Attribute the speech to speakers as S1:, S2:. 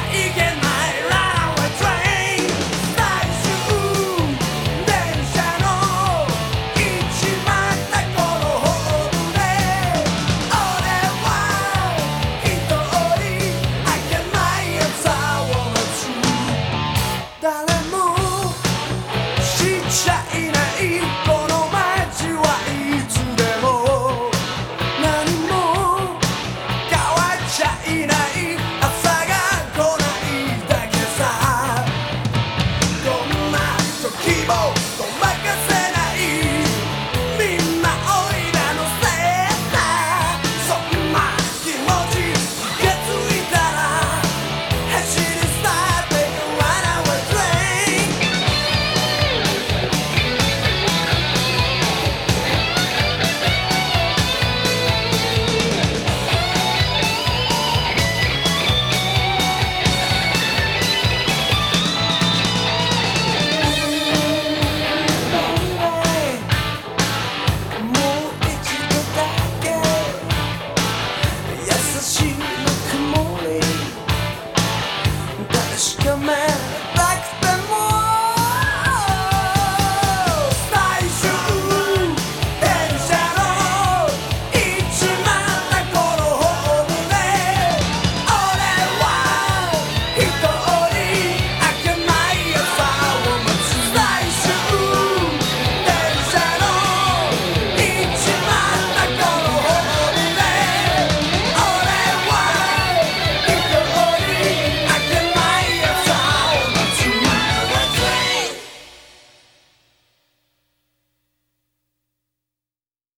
S1: がいけない rainbow.